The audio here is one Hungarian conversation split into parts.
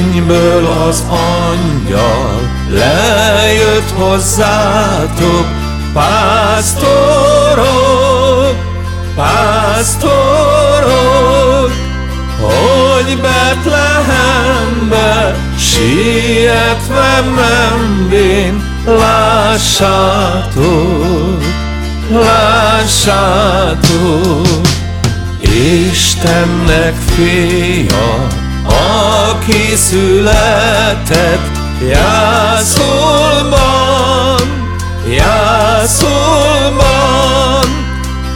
mennyből az angyal lejött hozzátok, pásztorok, pásztorok, hogy Betlehembe sietve menvén lássátok, lássátok, Istennek fia, aki született Jászolban, Jászolban,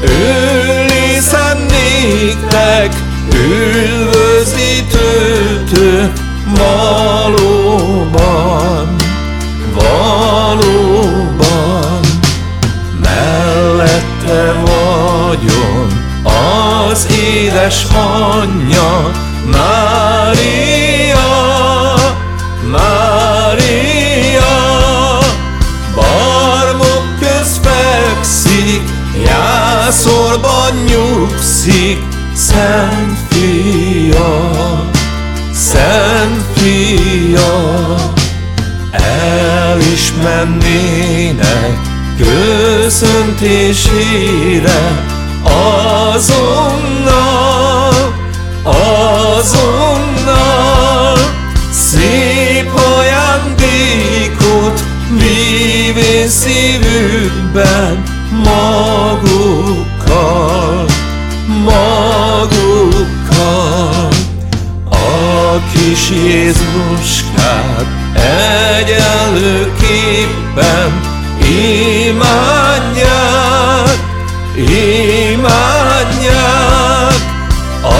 Őlészen néktek, üldvözítőtök valóban, valóban, mellette vagyon az édes anyja, Mária, Mária, barmok köz fekszik, jászorban nyugszik, Szent Fia, Szent Fia, el is mennének köszöntésére, szívükben magukkal, magukkal. A kis Jézuskát egyenlőképpen imádják, imádják a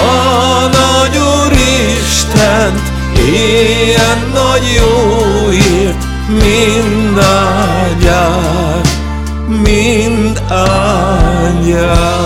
nagy Úristent, ilyen nagy jóért mind áldják, mind áldják.